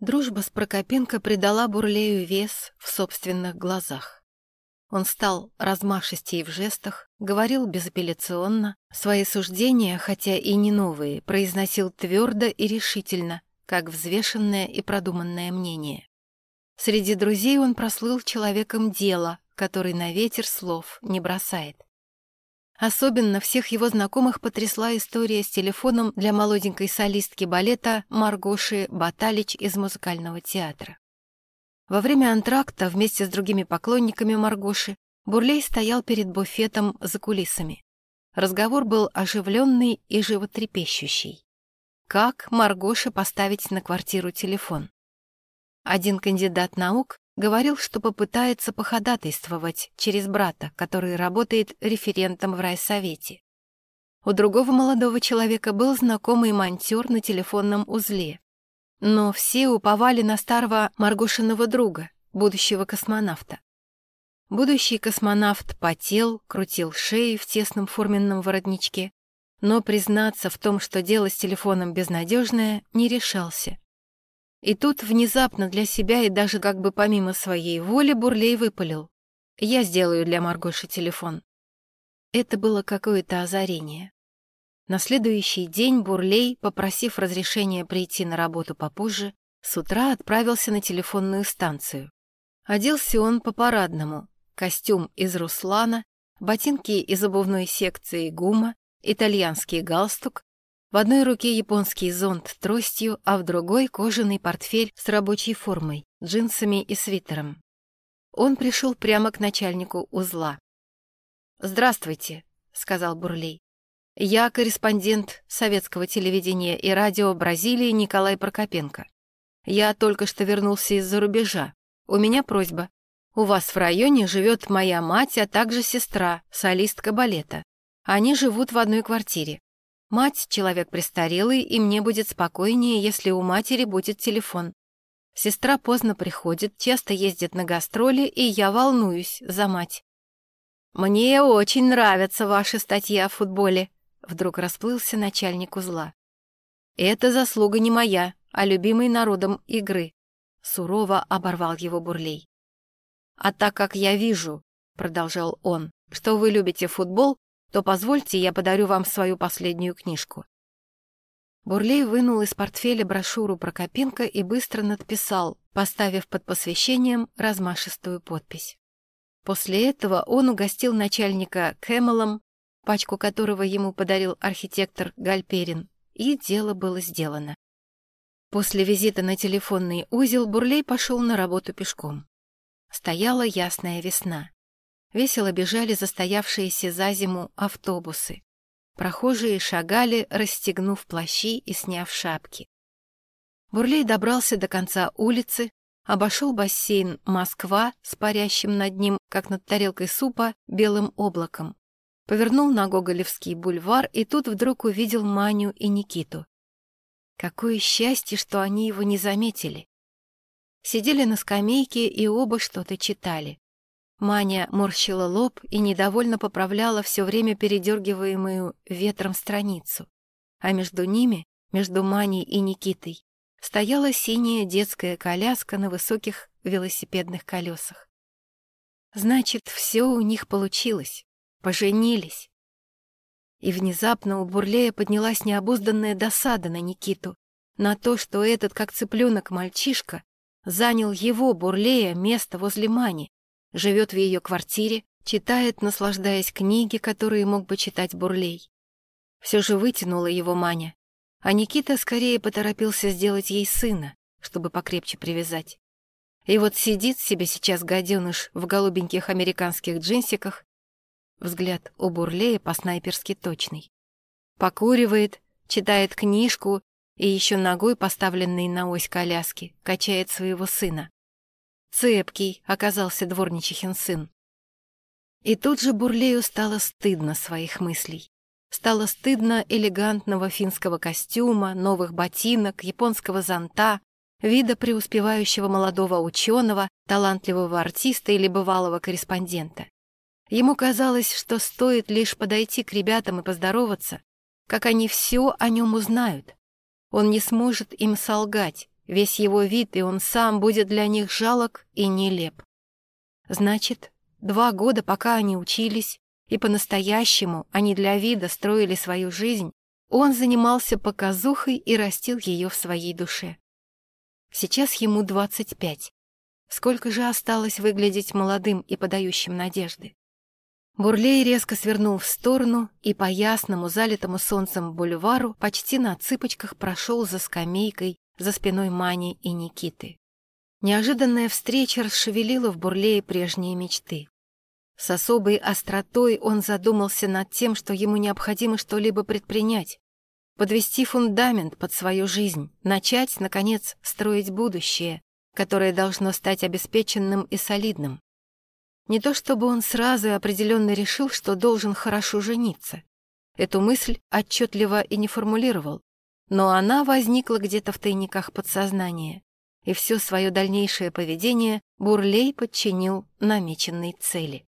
Дружба с Прокопенко придала Бурлею вес в собственных глазах. Он стал размашистей в жестах, говорил безапелляционно, свои суждения, хотя и не новые, произносил твердо и решительно, как взвешенное и продуманное мнение. Среди друзей он прослыл человеком дела, который на ветер слов не бросает. Особенно всех его знакомых потрясла история с телефоном для молоденькой солистки балета Маргоши Баталич из музыкального театра. Во время антракта вместе с другими поклонниками Маргоши Бурлей стоял перед буфетом за кулисами. Разговор был оживленный и животрепещущий. Как Маргоше поставить на квартиру телефон? Один кандидат наук говорил, что попытается походатайствовать через брата, который работает референтом в райсовете. У другого молодого человека был знакомый монтер на телефонном узле. Но все уповали на старого Маргошиного друга, будущего космонавта. Будущий космонавт потел, крутил шеи в тесном форменном воротничке, но признаться в том, что дело с телефоном безнадежное, не решался. И тут внезапно для себя и даже как бы помимо своей воли Бурлей выпалил. «Я сделаю для Маргоши телефон». Это было какое-то озарение. На следующий день Бурлей, попросив разрешения прийти на работу попозже, с утра отправился на телефонную станцию. Оделся он по-парадному. Костюм из руслана, ботинки из обувной секции гума, итальянский галстук, в одной руке японский зонт тростью, а в другой кожаный портфель с рабочей формой, джинсами и свитером. Он пришел прямо к начальнику узла. «Здравствуйте», — сказал Бурлей. «Я корреспондент советского телевидения и радио Бразилии Николай Прокопенко. Я только что вернулся из-за рубежа. У меня просьба. У вас в районе живет моя мать, а также сестра, солистка балета. Они живут в одной квартире. Мать — человек престарелый, и мне будет спокойнее, если у матери будет телефон. Сестра поздно приходит, часто ездит на гастроли, и я волнуюсь за мать. «Мне очень нравятся ваши статьи о футболе», — вдруг расплылся начальник узла. «Это заслуга не моя, а любимой народом игры», — сурово оборвал его Бурлей. «А так как я вижу», — продолжал он, — «что вы любите футбол, то позвольте, я подарю вам свою последнюю книжку». Бурлей вынул из портфеля брошюру Прокопенко и быстро надписал, поставив под посвящением размашистую подпись. После этого он угостил начальника Кэмелом, пачку которого ему подарил архитектор Гальперин, и дело было сделано. После визита на телефонный узел Бурлей пошел на работу пешком. Стояла ясная весна. Весело бежали застоявшиеся за зиму автобусы. Прохожие шагали, расстегнув плащи и сняв шапки. Бурлей добрался до конца улицы, обошел бассейн «Москва» с парящим над ним, как над тарелкой супа, белым облаком. Повернул на Гоголевский бульвар и тут вдруг увидел Маню и Никиту. Какое счастье, что они его не заметили. Сидели на скамейке и оба что-то читали. Маня морщила лоб и недовольно поправляла все время передергиваемую ветром страницу. А между ними, между Маней и Никитой, стояла синяя детская коляска на высоких велосипедных колесах. Значит, все у них получилось. Поженились. И внезапно у Бурлея поднялась необузданная досада на Никиту, на то, что этот, как цыпленок мальчишка, занял его, Бурлея, место возле Мани, живет в ее квартире, читает, наслаждаясь книги, которые мог бы читать Бурлей. Все же вытянула его Маня, а Никита скорее поторопился сделать ей сына, чтобы покрепче привязать. И вот сидит себе сейчас гаденыш в голубеньких американских джинсиках, взгляд у Бурлея по-снайперски точный. Покуривает, читает книжку и еще ногой, поставленной на ось коляски, качает своего сына. Цепкий оказался дворничихин сын. И тут же Бурлею стало стыдно своих мыслей. Стало стыдно элегантного финского костюма, новых ботинок, японского зонта, вида преуспевающего молодого ученого, талантливого артиста или бывалого корреспондента. Ему казалось, что стоит лишь подойти к ребятам и поздороваться, как они все о нем узнают. Он не сможет им солгать, весь его вид, и он сам будет для них жалок и нелеп. Значит, два года, пока они учились, и по-настоящему они для вида строили свою жизнь, он занимался показухой и растил ее в своей душе. Сейчас ему 25. Сколько же осталось выглядеть молодым и подающим надежды? Бурлей резко свернул в сторону и по ясному, залитому солнцем бульвару почти на цыпочках прошел за скамейкой за спиной Мани и Никиты. Неожиданная встреча расшевелила в Бурлее прежние мечты. С особой остротой он задумался над тем, что ему необходимо что-либо предпринять, подвести фундамент под свою жизнь, начать, наконец, строить будущее, которое должно стать обеспеченным и солидным. Не то чтобы он сразу и определенно решил, что должен хорошо жениться. Эту мысль отчетливо и не формулировал, но она возникла где-то в тайниках подсознания, и все свое дальнейшее поведение Бурлей подчинил намеченной цели.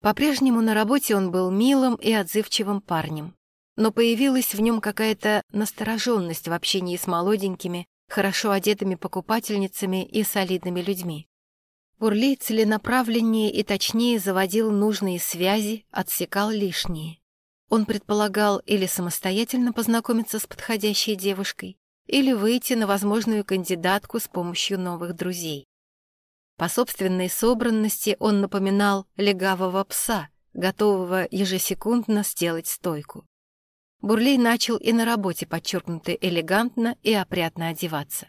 По-прежнему на работе он был милым и отзывчивым парнем, но появилась в нем какая-то настороженность в общении с молоденькими, хорошо одетыми покупательницами и солидными людьми. Бурлей целенаправленнее и точнее заводил нужные связи, отсекал лишние. Он предполагал или самостоятельно познакомиться с подходящей девушкой, или выйти на возможную кандидатку с помощью новых друзей. По собственной собранности он напоминал легавого пса, готового ежесекундно сделать стойку. Бурлей начал и на работе подчеркнуто элегантно и опрятно одеваться.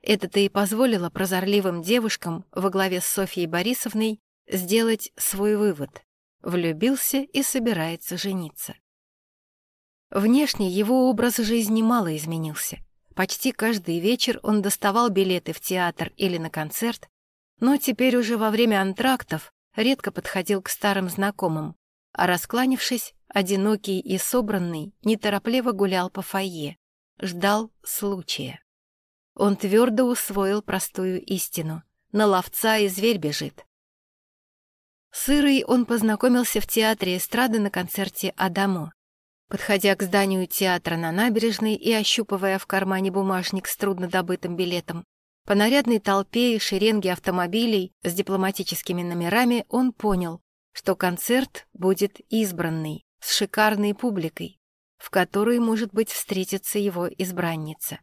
Это-то и позволило прозорливым девушкам во главе с Софьей Борисовной сделать свой вывод. Влюбился и собирается жениться. Внешне его образ жизни мало изменился. Почти каждый вечер он доставал билеты в театр или на концерт, но теперь уже во время антрактов редко подходил к старым знакомым, а раскланившись, одинокий и собранный, неторопливо гулял по фойе, ждал случая. Он твердо усвоил простую истину. На ловца и зверь бежит. С Ирой он познакомился в театре эстрады на концерте «Адамо». Подходя к зданию театра на набережной и ощупывая в кармане бумажник с труднодобытым билетом, по нарядной толпе и шеренге автомобилей с дипломатическими номерами он понял, что концерт будет избранный, с шикарной публикой, в которой, может быть, встретится его избранница.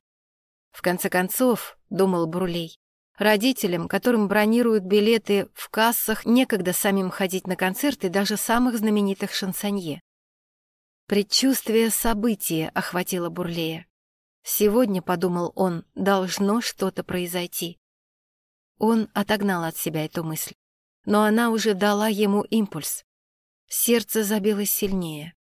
В конце концов, думал Бурлей, родителям, которым бронируют билеты в кассах, некогда самим ходить на концерты даже самых знаменитых шансонье. Предчувствие события охватило Бурлея. Сегодня, подумал он, должно что-то произойти. Он отогнал от себя эту мысль, но она уже дала ему импульс. Сердце забилось сильнее.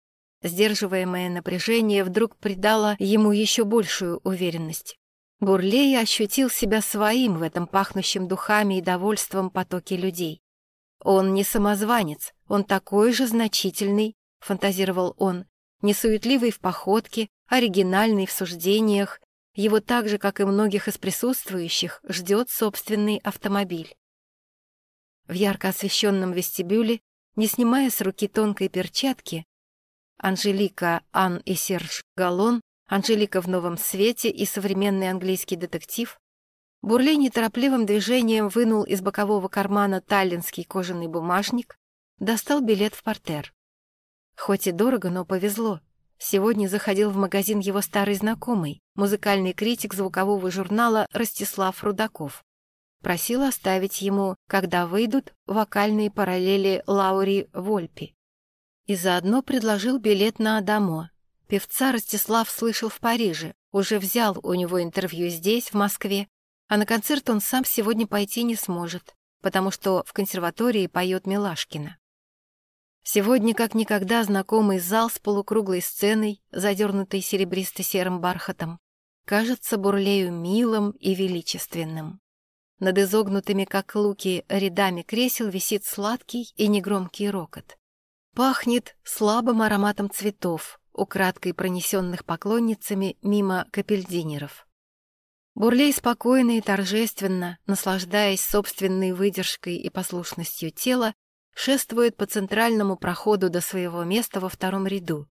Сдерживаемое напряжение вдруг придало ему еще большую уверенность. Бурлей ощутил себя своим в этом пахнущем духами и довольством потоке людей. Он не самозванец, он такой же значительный, фантазировал он, несуетливый в походке, оригинальный в суждениях, его так же, как и многих из присутствующих, ждет собственный автомобиль. В ярко освещенном вестибюле, не снимая с руки тонкой перчатки, Анжелика, Ан и Серж Галлон, Анжелика в новом свете и современный английский детектив, Бурлей неторопливым движением вынул из бокового кармана таллинский кожаный бумажник, достал билет в портер. Хоть и дорого, но повезло. Сегодня заходил в магазин его старый знакомый, музыкальный критик звукового журнала Ростислав Рудаков. Просил оставить ему, когда выйдут, вокальные параллели Лаури Вольпи. И заодно предложил билет на Адамо. Певца Ростислав слышал в Париже, уже взял у него интервью здесь, в Москве, а на концерт он сам сегодня пойти не сможет, потому что в консерватории поет Милашкина. Сегодня как никогда знакомый зал с полукруглой сценой, задернутой серебристо-серым бархатом, кажется Бурлею милым и величественным. Над изогнутыми, как луки, рядами кресел висит сладкий и негромкий рокот. Пахнет слабым ароматом цветов, украдкой пронесенных поклонницами мимо капельдинеров. Бурлей спокойно и торжественно, наслаждаясь собственной выдержкой и послушностью тела, шествует по центральному проходу до своего места во втором ряду,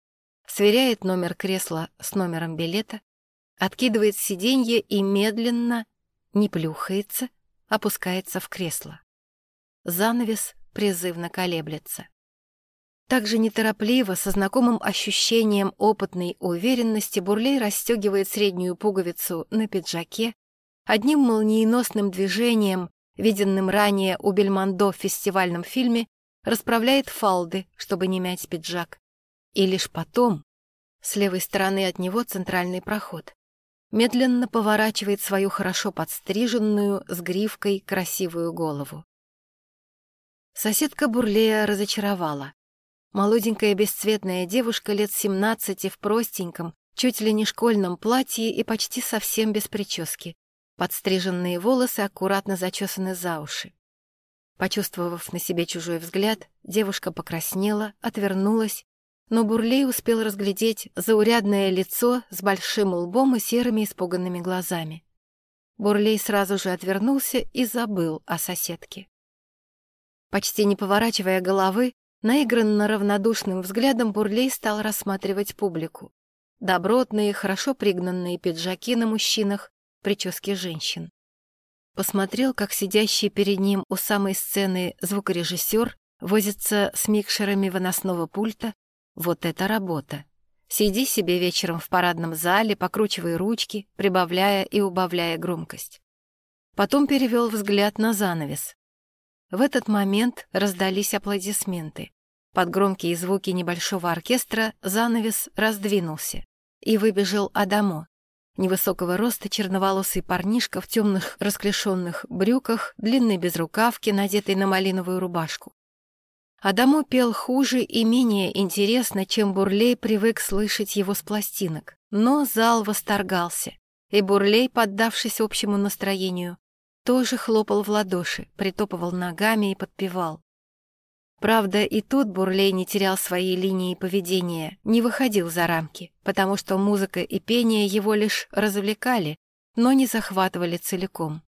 сверяет номер кресла с номером билета, откидывает сиденье и медленно, не плюхается, опускается в кресло. Занавес призывно колеблется. Также неторопливо, со знакомым ощущением опытной уверенности, Бурлей расстегивает среднюю пуговицу на пиджаке, одним молниеносным движением, виденным ранее у Бельмондо в фестивальном фильме, расправляет фалды, чтобы не мять пиджак. И лишь потом, с левой стороны от него центральный проход, медленно поворачивает свою хорошо подстриженную, с гривкой, красивую голову. Соседка Бурлея разочаровала. Молоденькая бесцветная девушка лет семнадцати в простеньком, чуть ли не школьном платье и почти совсем без прически. Подстриженные волосы аккуратно зачесаны за уши. Почувствовав на себе чужой взгляд, девушка покраснела, отвернулась, но Бурлей успел разглядеть заурядное лицо с большим лбом и серыми испуганными глазами. Бурлей сразу же отвернулся и забыл о соседке. Почти не поворачивая головы, Наигранно равнодушным взглядом Бурлей стал рассматривать публику. Добротные, хорошо пригнанные пиджаки на мужчинах, прически женщин. Посмотрел, как сидящий перед ним у самой сцены звукорежиссер возится с микшерами выносного пульта. Вот это работа. Сиди себе вечером в парадном зале, покручивай ручки, прибавляя и убавляя громкость. Потом перевел взгляд на занавес. В этот момент раздались аплодисменты. Под громкие звуки небольшого оркестра занавес раздвинулся, и выбежал Адамо. Невысокого роста черноволосый парнишка в темных расклешенных брюках, длинной безрукавке, надетой на малиновую рубашку. Адамо пел хуже и менее интересно, чем Бурлей привык слышать его с пластинок, но зал восторгался, и Бурлей, поддавшись общему настроению, тоже хлопал в ладоши, притопывал ногами и подпевал. Правда, и тут Бурлей не терял своей линии поведения, не выходил за рамки, потому что музыка и пение его лишь развлекали, но не захватывали целиком.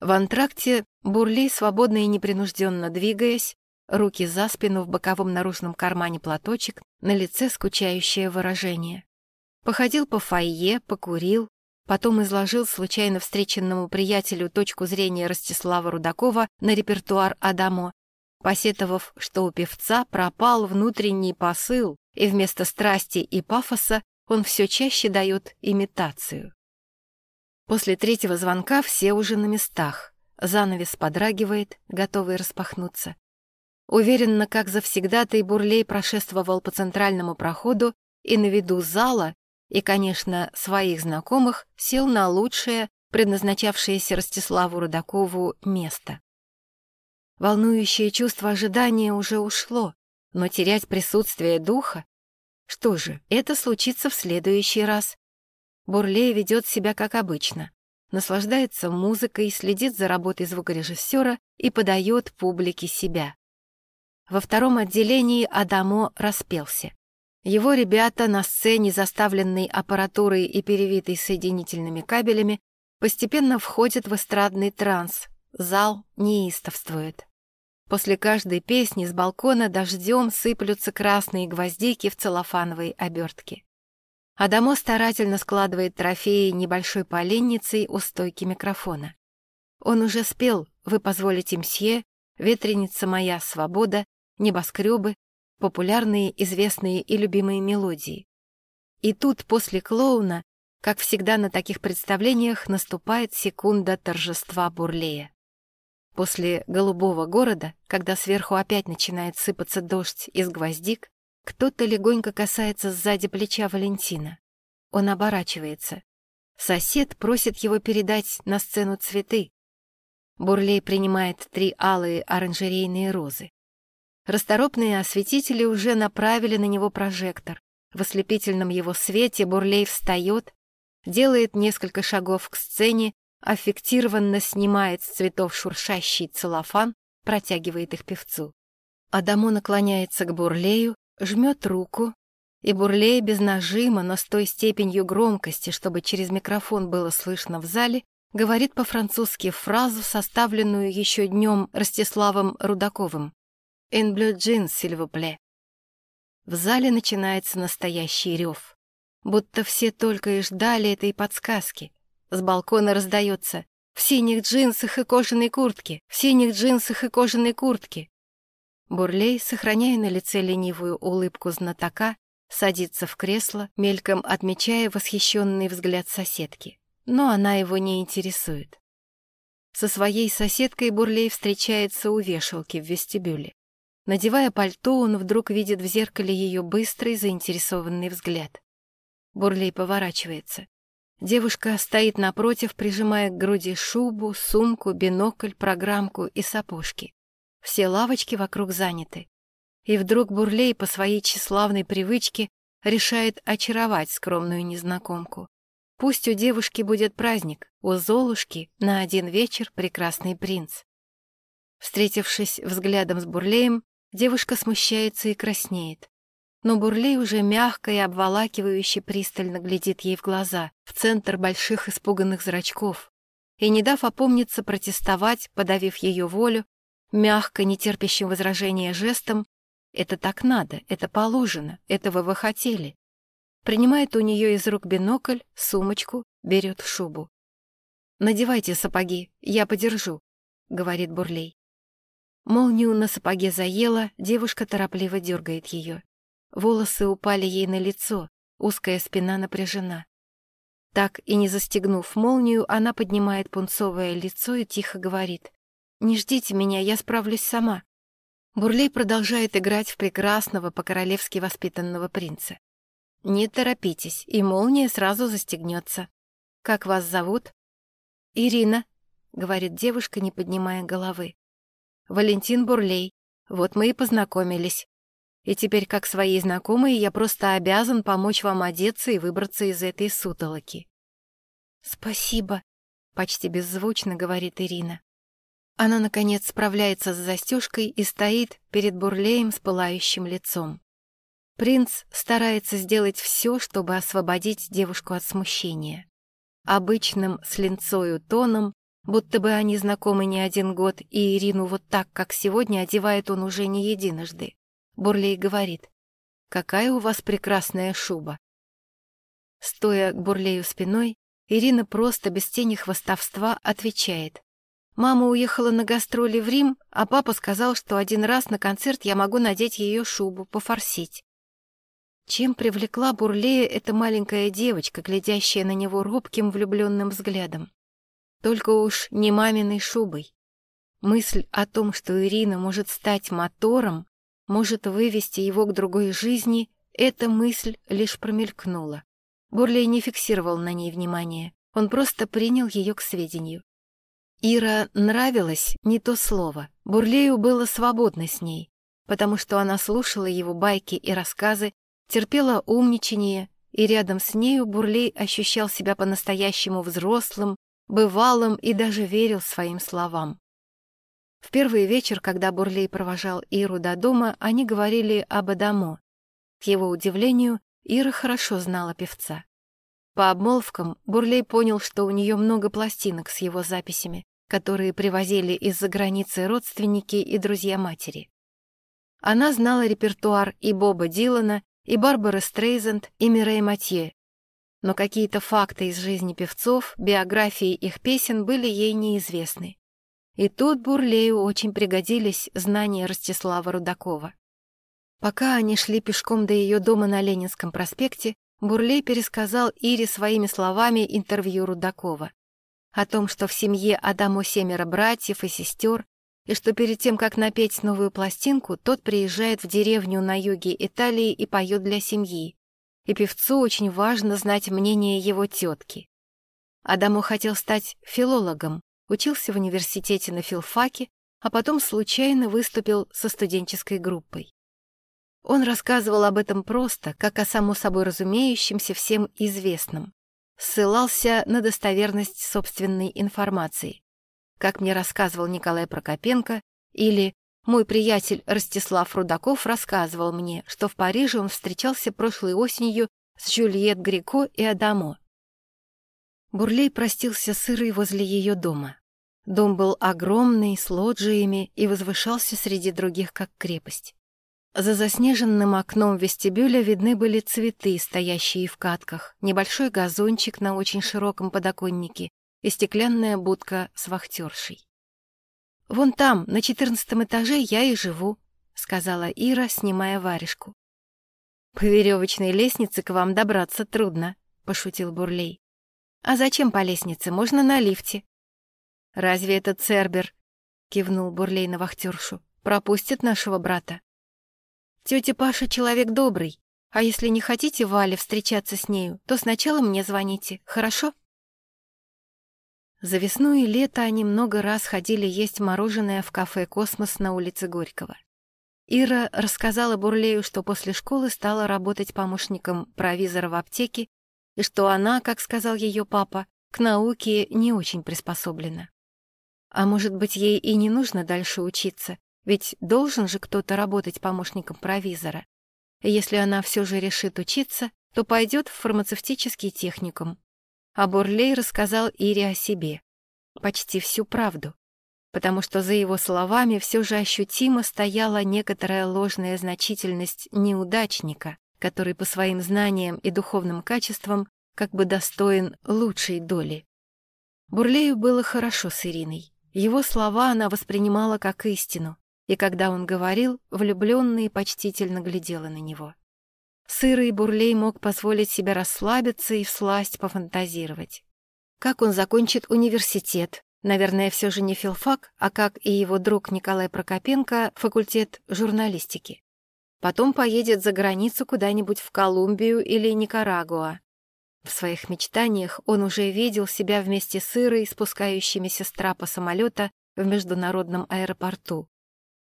В антракте Бурлей, свободно и непринужденно двигаясь, руки за спину в боковом наружном кармане платочек, на лице скучающее выражение. Походил по фойе, покурил, Потом изложил случайно встреченному приятелю точку зрения Ростислава Рудакова на репертуар Адамо, посетовав, что у певца пропал внутренний посыл, и вместо страсти и пафоса он все чаще дает имитацию. После третьего звонка все уже на местах. Занавес подрагивает, готовый распахнуться. Уверенно, как завсегда-то и Бурлей прошествовал по центральному проходу и на виду зала и, конечно, своих знакомых сел на лучшее, предназначавшееся Ростиславу Рудакову, место. Волнующее чувство ожидания уже ушло, но терять присутствие духа? Что же, это случится в следующий раз. Бурлей ведет себя как обычно, наслаждается музыкой, следит за работой звукорежиссера и подает публике себя. Во втором отделении Адамо распелся. Его ребята на сцене, заставленной аппаратурой и перевитой соединительными кабелями, постепенно входят в эстрадный транс. Зал неистовствует. После каждой песни с балкона дождем сыплются красные гвоздики в целлофановой обертке. Адамо старательно складывает трофеи небольшой поленницей у стойки микрофона. Он уже спел «Вы позволите мсье», «Ветреница моя свобода», «Небоскребы», популярные, известные и любимые мелодии. И тут после клоуна, как всегда на таких представлениях, наступает секунда торжества Бурлея. После «Голубого города», когда сверху опять начинает сыпаться дождь из гвоздик, кто-то легонько касается сзади плеча Валентина. Он оборачивается. Сосед просит его передать на сцену цветы. Бурлей принимает три алые оранжерейные розы. Расторопные осветители уже направили на него прожектор. В ослепительном его свете Бурлей встает, делает несколько шагов к сцене, аффектированно снимает с цветов шуршащий целлофан, протягивает их певцу. Адамо наклоняется к Бурлею, жмет руку, и Бурлей без нажима, но с той степенью громкости, чтобы через микрофон было слышно в зале, говорит по-французски фразу, составленную еще днем Ростиславом Рудаковым. «In blue jeans, plaît». В зале начинается настоящий рев. будто все только и ждали этой подсказки. С балкона раздается «В синих джинсах и кожаной куртке! В синих джинсах и кожаной куртке!» Бурлей, сохраняя на лице ленивую улыбку знатока, садится в кресло, мельком отмечая восхищенный взгляд соседки. Но она его не интересует. Со своей соседкой Бурлей встречается у вешалки в вестибюле. Надевая пальто, он вдруг видит в зеркале ее быстрый, заинтересованный взгляд. Бурлей поворачивается. Девушка стоит напротив, прижимая к груди шубу, сумку, бинокль, программку и сапожки. Все лавочки вокруг заняты. И вдруг Бурлей по своей тщеславной привычке решает очаровать скромную незнакомку. Пусть у девушки будет праздник, у Золушки на один вечер прекрасный принц. Встретившись взглядом с Бурлеем, девушка смущается и краснеет. Но Бурлей уже мягко и обволакивающе пристально глядит ей в глаза, в центр больших испуганных зрачков, и, не дав опомниться протестовать, подавив ее волю, мягко, нетерпящим возражения жестом «Это так надо, это положено, этого вы хотели». Принимает у нее из рук бинокль, сумочку, берет шубу. «Надевайте сапоги, я подержу», — говорит Бурлей. Молнию на сапоге заела, девушка торопливо дергает ее. Волосы упали ей на лицо, узкая спина напряжена. Так и не застегнув молнию, она поднимает пунцовое лицо и тихо говорит. «Не ждите меня, я справлюсь сама». Бурлей продолжает играть в прекрасного, по-королевски воспитанного принца. «Не торопитесь, и молния сразу застегнется. Как вас зовут?» «Ирина», — говорит девушка, не поднимая головы. «Валентин Бурлей. Вот мы и познакомились. И теперь, как своей знакомой, я просто обязан помочь вам одеться и выбраться из этой сутолоки». «Спасибо», — почти беззвучно говорит Ирина. Она, наконец, справляется с застежкой и стоит перед Бурлеем с пылающим лицом. Принц старается сделать все, чтобы освободить девушку от смущения. Обычным с линцою тоном, будто бы они знакомы не один год, и Ирину вот так, как сегодня, одевает он уже не единожды. Бурлей говорит, «Какая у вас прекрасная шуба!» Стоя к Бурлею спиной, Ирина просто без тени хвостовства отвечает, Мама уехала на гастроли в Рим, а папа сказал, что один раз на концерт я могу надеть ее шубу, пофорсить. Чем привлекла Бурлея эта маленькая девочка, глядящая на него робким влюбленным взглядом? Только уж не маминой шубой. Мысль о том, что Ирина может стать мотором, может вывести его к другой жизни, эта мысль лишь промелькнула. Бурлей не фиксировал на ней внимания, он просто принял ее к сведению. Ира нравилось не то слово. Бурлею было свободно с ней, потому что она слушала его байки и рассказы, терпела умничание, и рядом с нею Бурлей ощущал себя по-настоящему взрослым, бывалым и даже верил своим словам. В первый вечер, когда Бурлей провожал Иру до дома, они говорили об Адамо. К его удивлению, Ира хорошо знала певца. По обмолвкам Бурлей понял, что у нее много пластинок с его записями, которые привозили из-за границы родственники и друзья матери. Она знала репертуар и Боба Дилана, и Барбары Стрейзенд, и Мирей Матье. Но какие-то факты из жизни певцов, биографии их песен были ей неизвестны. И тут Бурлею очень пригодились знания Ростислава Рудакова. Пока они шли пешком до ее дома на Ленинском проспекте, Бурлей пересказал Ире своими словами интервью Рудакова. О том, что в семье Адаму семеро братьев и сестер, и что перед тем, как напеть новую пластинку, тот приезжает в деревню на юге Италии и поет для семьи. И певцу очень важно знать мнение его тетки. Адаму хотел стать филологом, учился в университете на филфаке, а потом случайно выступил со студенческой группой. Он рассказывал об этом просто, как о само собой разумеющемся всем известном. Ссылался на достоверность собственной информации. Как мне рассказывал Николай Прокопенко, или мой приятель Ростислав Рудаков рассказывал мне, что в Париже он встречался прошлой осенью с Жюльет Грико и Адамо. Бурлей простился с Ирой возле ее дома. Дом был огромный, с лоджиями и возвышался среди других как крепость. За заснеженным окном вестибюля видны были цветы, стоящие в катках, небольшой газончик на очень широком подоконнике и стеклянная будка с вахтершей. «Вон там, на четырнадцатом этаже, я и живу», — сказала Ира, снимая варежку. «По веревочной лестнице к вам добраться трудно», — пошутил Бурлей. «А зачем по лестнице? Можно на лифте». «Разве это Цербер?» — кивнул Бурлей на вахтершу. «Пропустит нашего брата». «Тетя Паша человек добрый, а если не хотите, Валя, встречаться с нею, то сначала мне звоните, хорошо?» За весну и лето они много раз ходили есть мороженое в кафе «Космос» на улице Горького. Ира рассказала Бурлею, что после школы стала работать помощником провизора в аптеке и что она, как сказал ее папа, к науке не очень приспособлена. А может быть, ей и не нужно дальше учиться, ведь должен же кто-то работать помощником провизора. Если она все же решит учиться, то пойдет в фармацевтический техникум, а Бурлей рассказал Ире о себе. Почти всю правду. Потому что за его словами все же ощутимо стояла некоторая ложная значительность неудачника, который по своим знаниям и духовным качествам как бы достоин лучшей доли. Бурлею было хорошо с Ириной. Его слова она воспринимала как истину, и когда он говорил, влюбленно и почтительно глядела на него. Сырый Бурлей мог позволить себе расслабиться и всласть пофантазировать. Как он закончит университет? Наверное, все же не филфак, а, как и его друг Николай Прокопенко, факультет журналистики. Потом поедет за границу куда-нибудь в Колумбию или Никарагуа. В своих мечтаниях он уже видел себя вместе с Ирой, спускающимися с трапа самолета в международном аэропорту.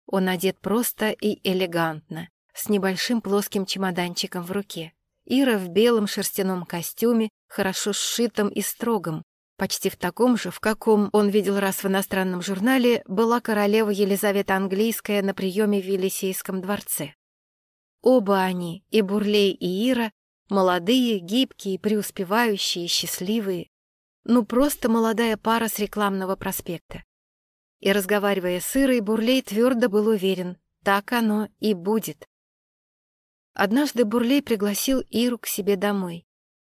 Он одет просто и элегантно, с небольшим плоским чемоданчиком в руке. Ира в белом шерстяном костюме, хорошо сшитом и строгом, почти в таком же, в каком он видел раз в иностранном журнале, была королева Елизавета Английская на приеме в Елисейском дворце. Оба они, и Бурлей, и Ира, молодые, гибкие, преуспевающие, счастливые. Ну, просто молодая пара с рекламного проспекта. И, разговаривая с Ирой, Бурлей твердо был уверен, так оно и будет. Однажды Бурлей пригласил Иру к себе домой.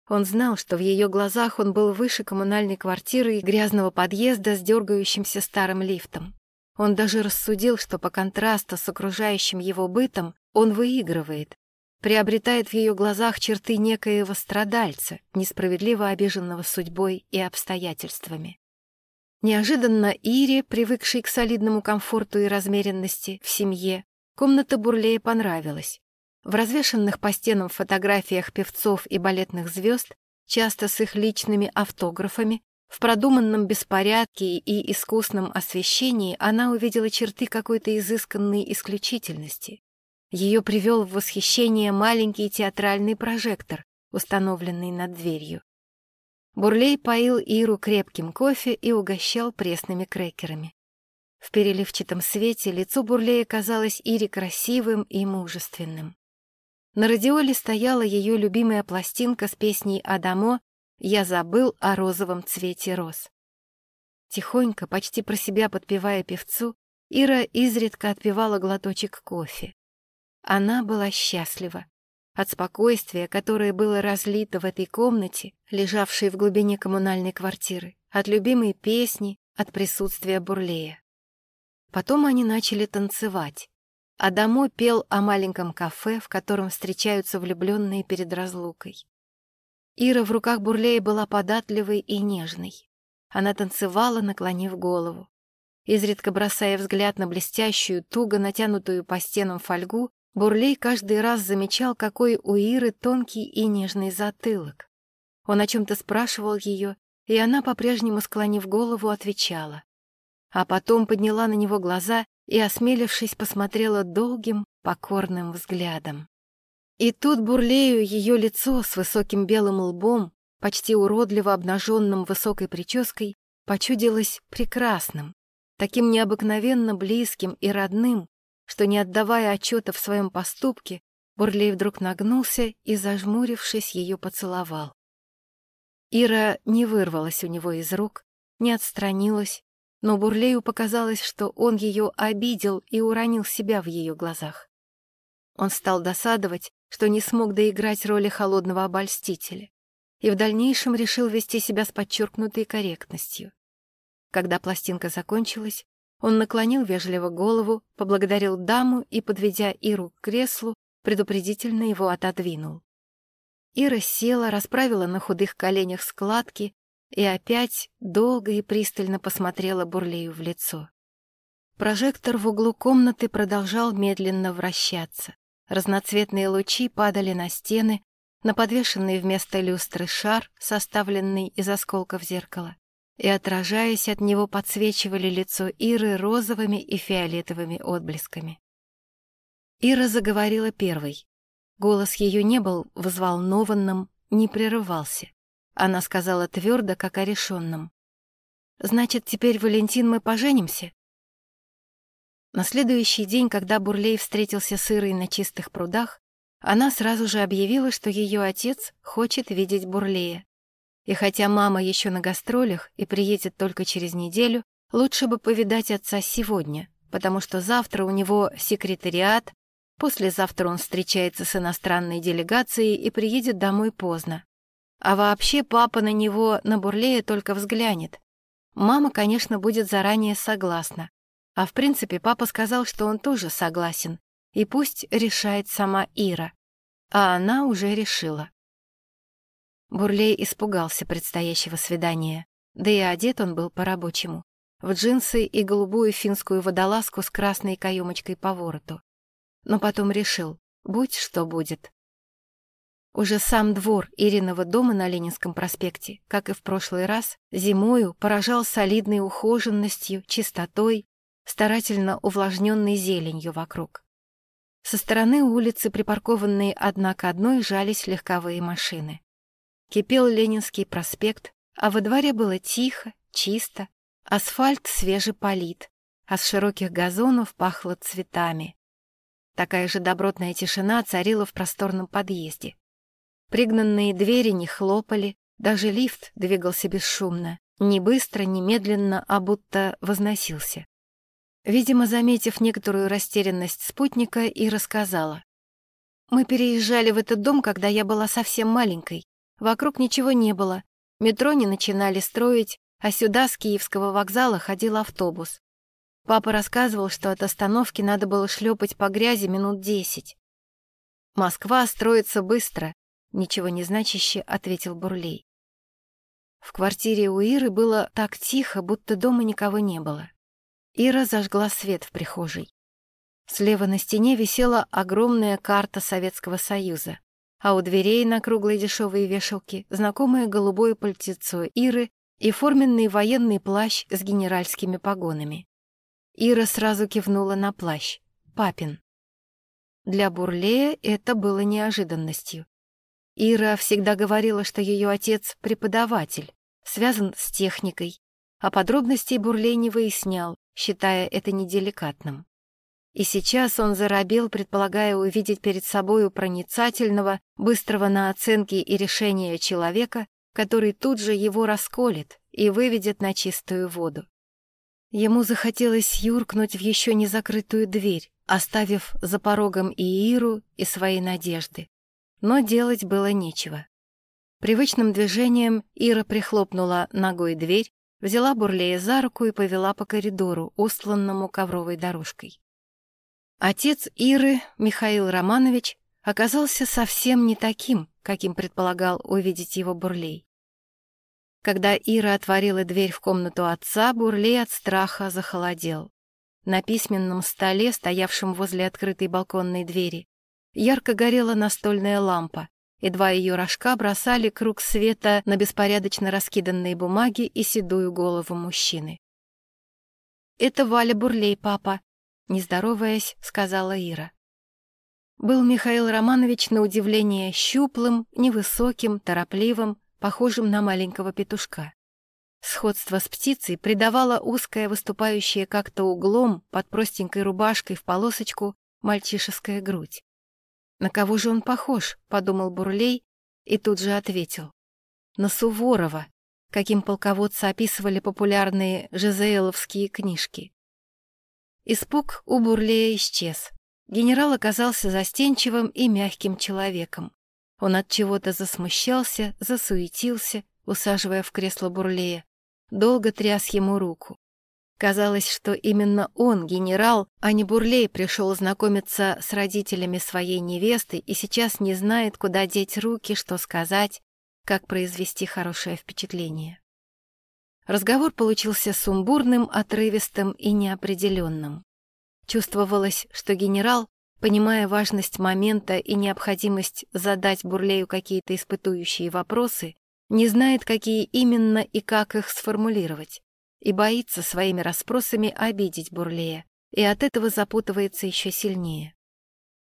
Он знал, что в ее глазах он был выше коммунальной квартиры и грязного подъезда с дергающимся старым лифтом. Он даже рассудил, что по контрасту с окружающим его бытом он выигрывает, приобретает в ее глазах черты некоего страдальца, несправедливо обиженного судьбой и обстоятельствами. Неожиданно Ире, привыкшей к солидному комфорту и размеренности в семье, комната Бурлея понравилась. В развешанных по стенам фотографиях певцов и балетных звезд, часто с их личными автографами, в продуманном беспорядке и искусном освещении она увидела черты какой-то изысканной исключительности. Ее привел в восхищение маленький театральный прожектор, установленный над дверью. Бурлей поил Иру крепким кофе и угощал пресными крекерами. В переливчатом свете лицо Бурлея казалось Ире красивым и мужественным. На радиоле стояла ее любимая пластинка с песней «Адамо» «Я забыл о розовом цвете роз». Тихонько, почти про себя подпевая певцу, Ира изредка отпивала глоточек кофе. Она была счастлива. От спокойствия, которое было разлито в этой комнате, лежавшей в глубине коммунальной квартиры, от любимой песни, от присутствия Бурлея. Потом они начали танцевать. Адамо пел о маленьком кафе, в котором встречаются влюбленные перед разлукой. Ира в руках Бурлея была податливой и нежной. Она танцевала, наклонив голову. Изредка бросая взгляд на блестящую, туго натянутую по стенам фольгу, Бурлей каждый раз замечал, какой у Иры тонкий и нежный затылок. Он о чем-то спрашивал ее, и она, по-прежнему склонив голову, отвечала. А потом подняла на него глаза и, осмелившись, посмотрела долгим, покорным взглядом. И тут Бурлею ее лицо с высоким белым лбом, почти уродливо обнаженным высокой прической, почудилось прекрасным, таким необыкновенно близким и родным, что, не отдавая отчета в своем поступке, Бурлей вдруг нагнулся и, зажмурившись, ее поцеловал. Ира не вырвалась у него из рук, не отстранилась, но Бурлею показалось, что он ее обидел и уронил себя в ее глазах. Он стал досадовать, что не смог доиграть роли холодного обольстителя, и в дальнейшем решил вести себя с подчеркнутой корректностью. Когда пластинка закончилась, он наклонил вежливо голову, поблагодарил даму и, подведя Иру к креслу, предупредительно его отодвинул. Ира села, расправила на худых коленях складки и опять долго и пристально посмотрела Бурлею в лицо. Прожектор в углу комнаты продолжал медленно вращаться. Разноцветные лучи падали на стены, на подвешенный вместо люстры шар, составленный из осколков зеркала, и, отражаясь от него, подсвечивали лицо Иры розовыми и фиолетовыми отблесками. Ира заговорила первой. Голос ее не был взволнованным, не прерывался. Она сказала твердо, как о решенном. «Значит, теперь, Валентин, мы поженимся?» На следующий день, когда Бурлей встретился с Ирой на чистых прудах, она сразу же объявила, что ее отец хочет видеть Бурлея. И хотя мама еще на гастролях и приедет только через неделю, лучше бы повидать отца сегодня, потому что завтра у него секретариат, послезавтра он встречается с иностранной делегацией и приедет домой поздно. А вообще папа на него, на Бурлея, только взглянет. Мама, конечно, будет заранее согласна, а в принципе папа сказал, что он тоже согласен, и пусть решает сама Ира. А она уже решила. Бурлей испугался предстоящего свидания, да и одет он был по-рабочему, в джинсы и голубую финскую водолазку с красной каемочкой по вороту. Но потом решил, будь что будет. Уже сам двор Ириного дома на Ленинском проспекте, как и в прошлый раз, зимою поражал солидной ухоженностью, чистотой старательно увлажненной зеленью вокруг. Со стороны улицы, припаркованные одна к одной, жались легковые машины. Кипел Ленинский проспект, а во дворе было тихо, чисто, асфальт свежеполит, а с широких газонов пахло цветами. Такая же добротная тишина царила в просторном подъезде. Пригнанные двери не хлопали, даже лифт двигался бесшумно, не быстро, не медленно, а будто возносился. Видимо, заметив некоторую растерянность спутника, и рассказала. «Мы переезжали в этот дом, когда я была совсем маленькой. Вокруг ничего не было. Метро не начинали строить, а сюда с Киевского вокзала ходил автобус. Папа рассказывал, что от остановки надо было шлепать по грязи минут десять. «Москва строится быстро», — ничего не значище ответил Бурлей. В квартире у Иры было так тихо, будто дома никого не было. Ира зажгла свет в прихожей. Слева на стене висела огромная карта Советского Союза, а у дверей на круглой дешевой вешалке знакомое голубое пальтецо Иры и форменный военный плащ с генеральскими погонами. Ира сразу кивнула на плащ. Папин. Для Бурлея это было неожиданностью. Ира всегда говорила, что ее отец — преподаватель, связан с техникой, а подробностей Бурлей не выяснял, считая это неделикатным. И сейчас он заробел, предполагая увидеть перед собою проницательного, быстрого на оценки и решения человека, который тут же его расколет и выведет на чистую воду. Ему захотелось юркнуть в еще не закрытую дверь, оставив за порогом и Иру, и свои надежды. Но делать было нечего. Привычным движением Ира прихлопнула ногой дверь, взяла Бурлея за руку и повела по коридору, устланному ковровой дорожкой. Отец Иры, Михаил Романович, оказался совсем не таким, каким предполагал увидеть его Бурлей. Когда Ира отворила дверь в комнату отца, Бурлей от страха захолодел. На письменном столе, стоявшем возле открытой балконной двери, ярко горела настольная лампа, и два ее рожка бросали круг света на беспорядочно раскиданные бумаги и седую голову мужчины. «Это Валя Бурлей, папа», — не здороваясь, сказала Ира. Был Михаил Романович на удивление щуплым, невысоким, торопливым, похожим на маленького петушка. Сходство с птицей придавало узкое, выступающее как-то углом под простенькой рубашкой в полосочку мальчишеская грудь. «На кого же он похож?» — подумал Бурлей и тут же ответил. «На Суворова, каким полководцы описывали популярные жизейловские книжки». Испуг у Бурлея исчез. Генерал оказался застенчивым и мягким человеком. Он от чего-то засмущался, засуетился, усаживая в кресло Бурлея. Долго тряс ему руку. Казалось, что именно он, генерал, а не Бурлей, пришел знакомиться с родителями своей невесты и сейчас не знает, куда деть руки, что сказать, как произвести хорошее впечатление. Разговор получился сумбурным, отрывистым и неопределенным. Чувствовалось, что генерал, понимая важность момента и необходимость задать Бурлею какие-то испытующие вопросы, не знает, какие именно и как их сформулировать и боится своими расспросами обидеть Бурлея, и от этого запутывается еще сильнее.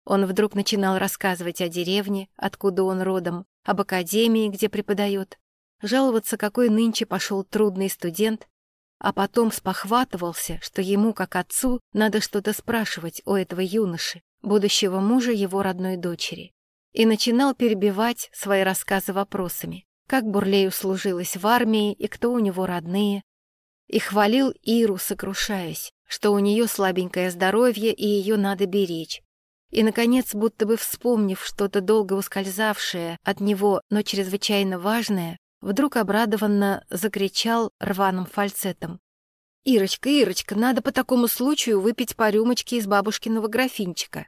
Он вдруг начинал рассказывать о деревне, откуда он родом, об академии, где преподает, жаловаться, какой нынче пошел трудный студент, а потом спохватывался, что ему, как отцу, надо что-то спрашивать у этого юноши, будущего мужа его родной дочери, и начинал перебивать свои рассказы вопросами, как Бурлею служилось в армии и кто у него родные, и хвалил Иру, сокрушаясь, что у нее слабенькое здоровье и ее надо беречь. И, наконец, будто бы вспомнив что-то долго ускользавшее от него, но чрезвычайно важное, вдруг обрадованно закричал рваным фальцетом. «Ирочка, Ирочка, надо по такому случаю выпить по рюмочке из бабушкиного графинчика».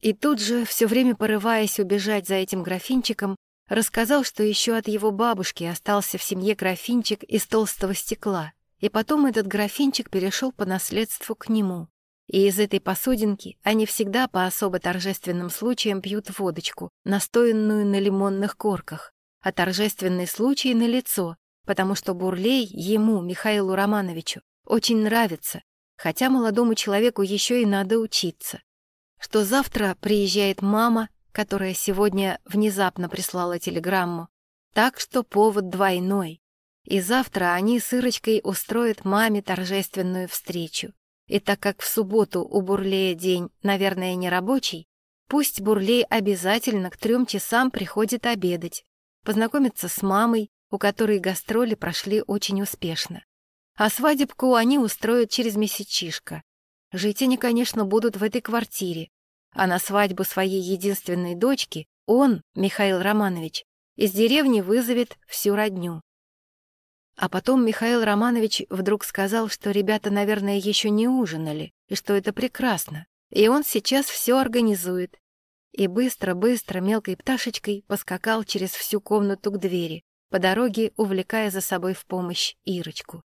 И тут же, все время порываясь убежать за этим графинчиком, рассказал, что еще от его бабушки остался в семье графинчик из толстого стекла, и потом этот графинчик перешел по наследству к нему. И из этой посудинки они всегда по особо торжественным случаям пьют водочку, настоянную на лимонных корках, а торжественный случай на лицо, потому что Бурлей ему, Михаилу Романовичу, очень нравится, хотя молодому человеку еще и надо учиться. Что завтра приезжает мама, которая сегодня внезапно прислала телеграмму, так что повод двойной. И завтра они с Ирочкой устроят маме торжественную встречу. И так как в субботу у Бурлея день, наверное, не рабочий, пусть Бурлей обязательно к трем часам приходит обедать, познакомиться с мамой, у которой гастроли прошли очень успешно. А свадебку они устроят через месячишко. Жить они, конечно, будут в этой квартире, а на свадьбу своей единственной дочки он, Михаил Романович, из деревни вызовет всю родню. А потом Михаил Романович вдруг сказал, что ребята, наверное, еще не ужинали, и что это прекрасно, и он сейчас все организует. И быстро-быстро мелкой пташечкой поскакал через всю комнату к двери, по дороге увлекая за собой в помощь Ирочку.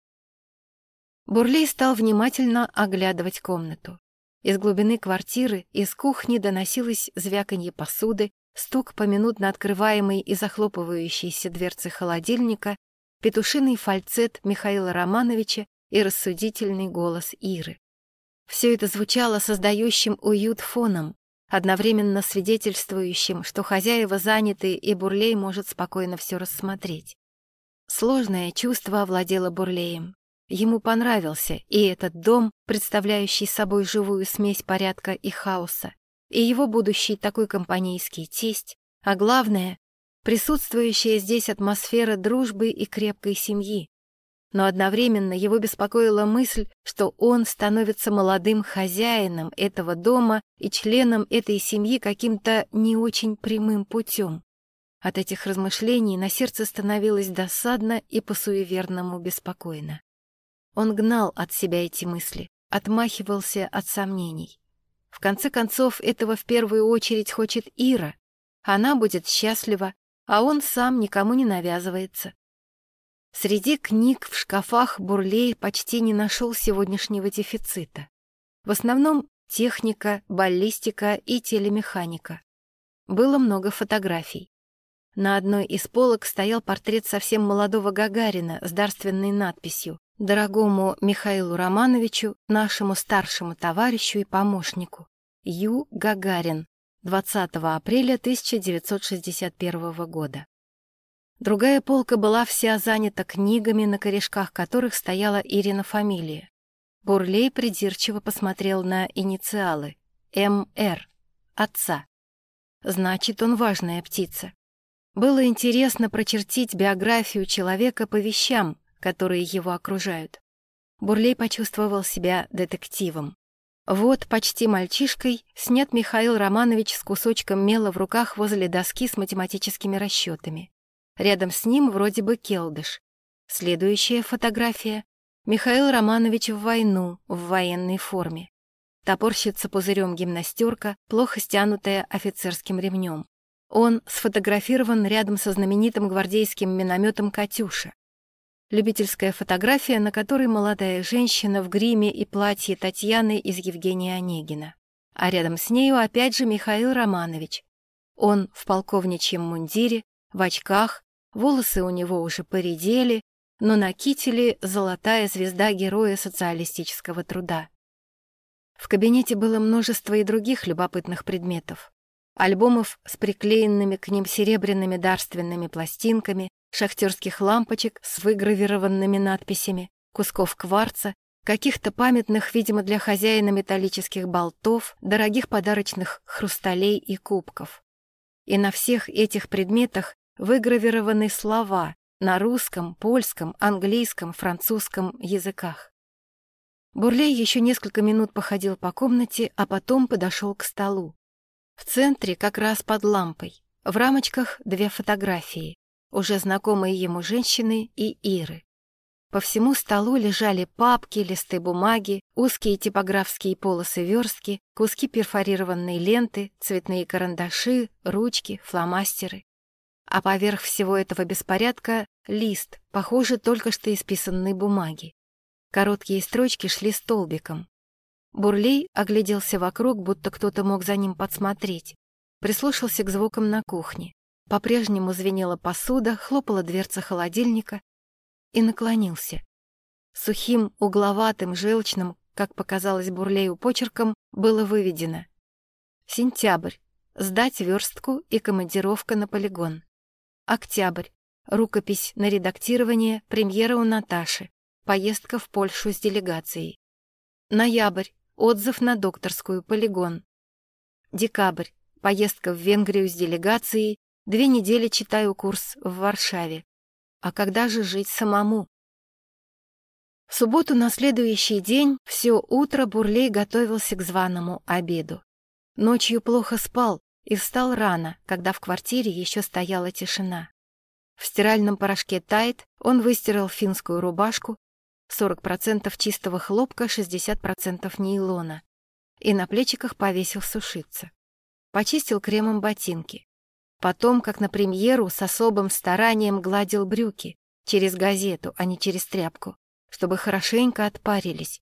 Бурлей стал внимательно оглядывать комнату. Из глубины квартиры, из кухни доносилось звяканье посуды, стук поминутно открываемой и захлопывающейся дверцы холодильника петушиный фальцет Михаила Романовича и рассудительный голос Иры. Все это звучало создающим уют фоном, одновременно свидетельствующим, что хозяева заняты и Бурлей может спокойно все рассмотреть. Сложное чувство овладело Бурлеем. Ему понравился и этот дом, представляющий собой живую смесь порядка и хаоса, и его будущий такой компанейский тесть, а главное присутствующая здесь атмосфера дружбы и крепкой семьи. Но одновременно его беспокоила мысль, что он становится молодым хозяином этого дома и членом этой семьи каким-то не очень прямым путем. От этих размышлений на сердце становилось досадно и по-суеверному беспокойно. Он гнал от себя эти мысли, отмахивался от сомнений. В конце концов, этого в первую очередь хочет Ира. Она будет счастлива, а он сам никому не навязывается. Среди книг в шкафах Бурлей почти не нашел сегодняшнего дефицита. В основном техника, баллистика и телемеханика. Было много фотографий. На одной из полок стоял портрет совсем молодого Гагарина с дарственной надписью «Дорогому Михаилу Романовичу, нашему старшему товарищу и помощнику, Ю. Гагарин, 20 апреля 1961 года. Другая полка была вся занята книгами, на корешках которых стояла Ирина фамилия. Бурлей придирчиво посмотрел на инициалы «МР» — отца. Значит, он важная птица. Было интересно прочертить биографию человека по вещам, которые его окружают. Бурлей почувствовал себя детективом. Вот почти мальчишкой снят Михаил Романович с кусочком мела в руках возле доски с математическими расчетами. Рядом с ним вроде бы келдыш. Следующая фотография. Михаил Романович в войну, в военной форме. Топорщится пузырем гимнастерка, плохо стянутая офицерским ремнем. Он сфотографирован рядом со знаменитым гвардейским минометом «Катюша». Любительская фотография, на которой молодая женщина в гриме и платье Татьяны из Евгения Онегина. А рядом с нею опять же Михаил Романович. Он в полковничьем мундире, в очках, волосы у него уже поредели, но на кителе золотая звезда героя социалистического труда. В кабинете было множество и других любопытных предметов. Альбомов с приклеенными к ним серебряными дарственными пластинками, шахтерских лампочек с выгравированными надписями, кусков кварца, каких-то памятных, видимо, для хозяина металлических болтов, дорогих подарочных хрусталей и кубков. И на всех этих предметах выгравированы слова на русском, польском, английском, французском языках. Бурлей еще несколько минут походил по комнате, а потом подошел к столу. В центре, как раз под лампой, в рамочках две фотографии, уже знакомые ему женщины и Иры. По всему столу лежали папки, листы бумаги, узкие типографские полосы верстки, куски перфорированной ленты, цветные карандаши, ручки, фломастеры. А поверх всего этого беспорядка — лист, похоже, только что исписанной бумаги. Короткие строчки шли столбиком. Бурлей огляделся вокруг, будто кто-то мог за ним подсмотреть. Прислушался к звукам на кухне. По-прежнему звенела посуда, хлопала дверца холодильника и наклонился. Сухим, угловатым, желчным, как показалось Бурлею почерком, было выведено. Сентябрь. Сдать верстку и командировка на полигон. Октябрь. Рукопись на редактирование, премьера у Наташи. Поездка в Польшу с делегацией. Ноябрь. Отзыв на докторскую. Полигон. Декабрь. Поездка в Венгрию с делегацией. Две недели читаю курс в Варшаве. А когда же жить самому? В субботу на следующий день все утро Бурлей готовился к званому обеду. Ночью плохо спал и встал рано, когда в квартире еще стояла тишина. В стиральном порошке Тайт он выстирал финскую рубашку, 40% чистого хлопка, 60% нейлона. И на плечиках повесил сушиться. Почистил кремом ботинки. Потом, как на премьеру, с особым старанием гладил брюки, через газету, а не через тряпку, чтобы хорошенько отпарились.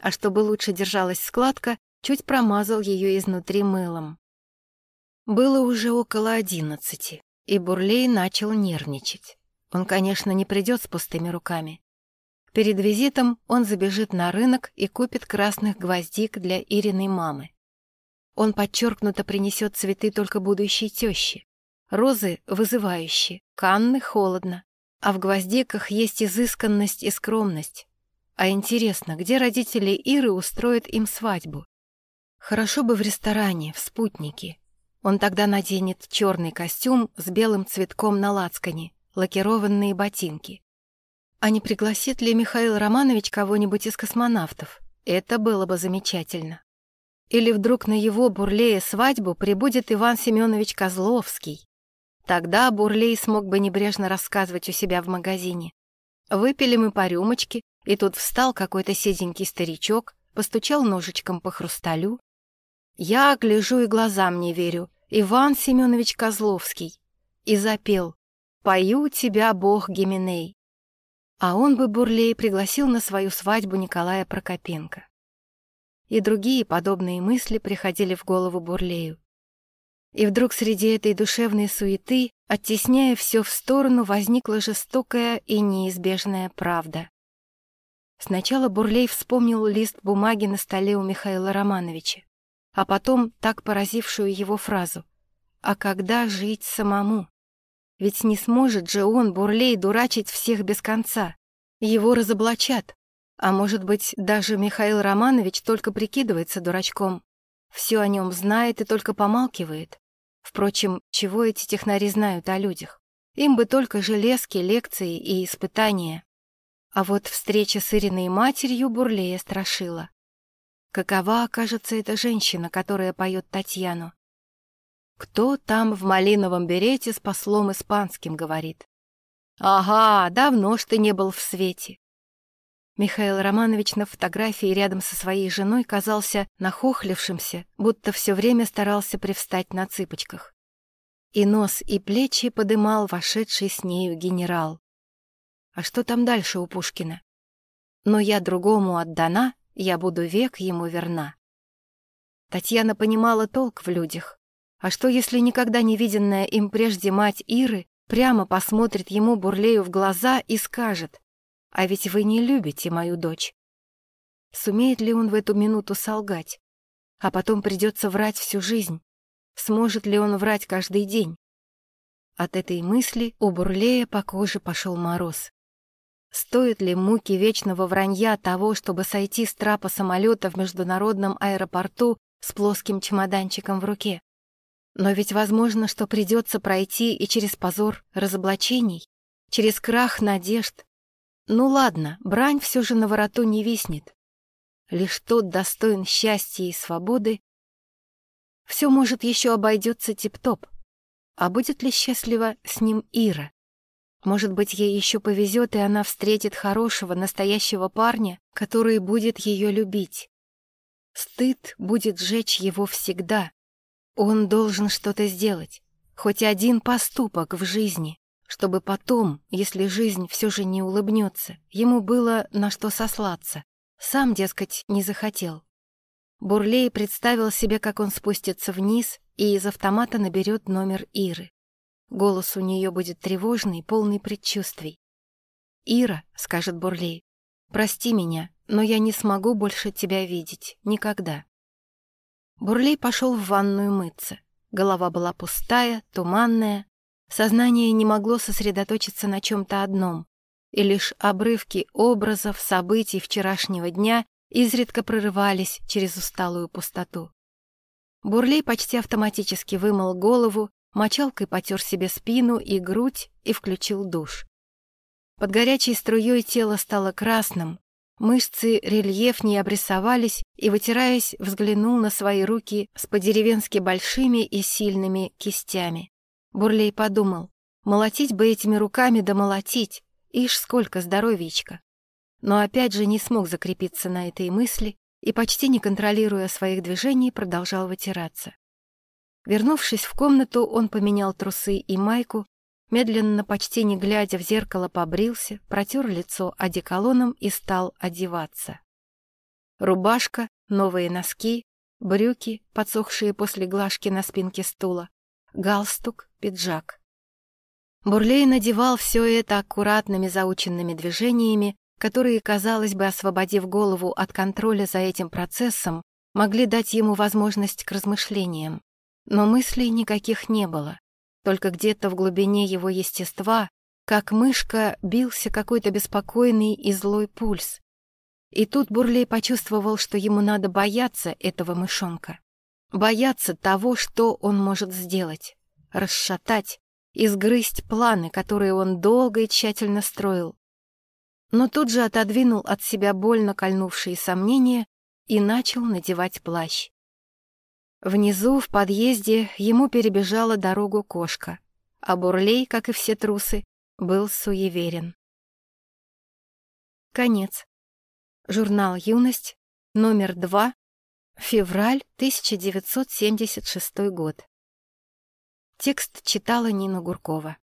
А чтобы лучше держалась складка, чуть промазал ее изнутри мылом. Было уже около одиннадцати, и Бурлей начал нервничать. Он, конечно, не придет с пустыми руками. Перед визитом он забежит на рынок и купит красных гвоздик для Ириной мамы. Он подчеркнуто принесет цветы только будущей теще. Розы вызывающие, канны холодно, а в гвоздиках есть изысканность и скромность. А интересно, где родители Иры устроят им свадьбу? Хорошо бы в ресторане, в спутнике. Он тогда наденет черный костюм с белым цветком на лацкане, лакированные ботинки. А не пригласит ли Михаил Романович кого-нибудь из космонавтов? Это было бы замечательно. Или вдруг на его Бурлея свадьбу прибудет Иван Семенович Козловский. Тогда Бурлей смог бы небрежно рассказывать у себя в магазине. Выпили мы по рюмочке, и тут встал какой-то седенький старичок, постучал ножичком по хрусталю. Я гляжу и глазам не верю. Иван Семенович Козловский. И запел «Пою тебя, бог Гименей». А он бы Бурлей пригласил на свою свадьбу Николая Прокопенко. И другие подобные мысли приходили в голову Бурлею. И вдруг среди этой душевной суеты, оттесняя все в сторону, возникла жестокая и неизбежная правда. Сначала Бурлей вспомнил лист бумаги на столе у Михаила Романовича, а потом так поразившую его фразу «А когда жить самому?» Ведь не сможет же он, Бурлей, дурачить всех без конца. Его разоблачат. А может быть, даже Михаил Романович только прикидывается дурачком. Все о нем знает и только помалкивает. Впрочем, чего эти технари знают о людях? Им бы только железки, лекции и испытания. А вот встреча с Ириной матерью Бурлея страшила. какова окажется эта женщина, которая поет Татьяну. «Кто там в малиновом берете с послом испанским?» — говорит. «Ага, давно ж ты не был в свете». Михаил Романович на фотографии рядом со своей женой казался нахохлившимся, будто все время старался привстать на цыпочках. И нос, и плечи подымал вошедший с нею генерал. А что там дальше у Пушкина? Но я другому отдана, я буду век ему верна. Татьяна понимала толк в людях. А что, если никогда не виденная им прежде мать Иры прямо посмотрит ему Бурлею в глаза и скажет, «А ведь вы не любите мою дочь». Сумеет ли он в эту минуту солгать? А потом придется врать всю жизнь. Сможет ли он врать каждый день? От этой мысли у Бурлея по коже пошел мороз. Стоит ли муки вечного вранья того, чтобы сойти с трапа самолета в международном аэропорту с плоским чемоданчиком в руке? Но ведь возможно, что придется пройти и через позор разоблачений, через крах надежд. Ну ладно, брань все же на вороту не виснет. Лишь тот достоин счастья и свободы. Все, может, еще обойдется тип-топ. А будет ли счастлива с ним Ира? Может быть, ей еще повезет, и она встретит хорошего, настоящего парня, который будет ее любить. Стыд будет жечь его всегда, он должен что-то сделать, хоть один поступок в жизни, чтобы потом, если жизнь все же не улыбнется, ему было на что сослаться. Сам, дескать, не захотел. Бурлей представил себе, как он спустится вниз и из автомата наберет номер Иры. Голос у нее будет тревожный, полный предчувствий. «Ира», — скажет Бурлей, — «прости меня, но я не смогу больше тебя видеть. Никогда. Бурлей пошел в ванную мыться. Голова была пустая, туманная. Сознание не могло сосредоточиться на чем-то одном, и лишь обрывки образов, событий вчерашнего дня изредка прорывались через усталую пустоту. Бурлей почти автоматически вымыл голову, мочалкой потер себе спину и грудь и включил душ. Под горячей струей тело стало красным, Мышцы рельефнее обрисовались, и, вытираясь, взглянул на свои руки с по-деревенски большими и сильными кистями. Бурлей подумал, молотить бы этими руками да молотить, ишь сколько здоровичка. Но опять же не смог закрепиться на этой мысли и, почти не контролируя своих движений, продолжал вытираться. Вернувшись в комнату, он поменял трусы и майку, Медленно, почти не глядя в зеркало, побрился, протер лицо одеколоном и стал одеваться. Рубашка, новые носки, брюки, подсохшие после глажки на спинке стула, галстук, пиджак. Бурлей надевал все это аккуратными заученными движениями, которые, казалось бы, освободив голову от контроля за этим процессом, могли дать ему возможность к размышлениям. Но мыслей никаких не было. Только где-то в глубине его естества, как мышка, бился какой-то беспокойный и злой пульс. И тут Бурлей почувствовал, что ему надо бояться этого мышонка. Бояться того, что он может сделать. Расшатать, изгрызть планы, которые он долго и тщательно строил. Но тут же отодвинул от себя больно кольнувшие сомнения и начал надевать плащ. Внизу, в подъезде, ему перебежала дорогу кошка, а Бурлей, как и все трусы, был суеверен. Конец. Журнал «Юность», номер 2, февраль 1976 год. Текст читала Нина Гуркова.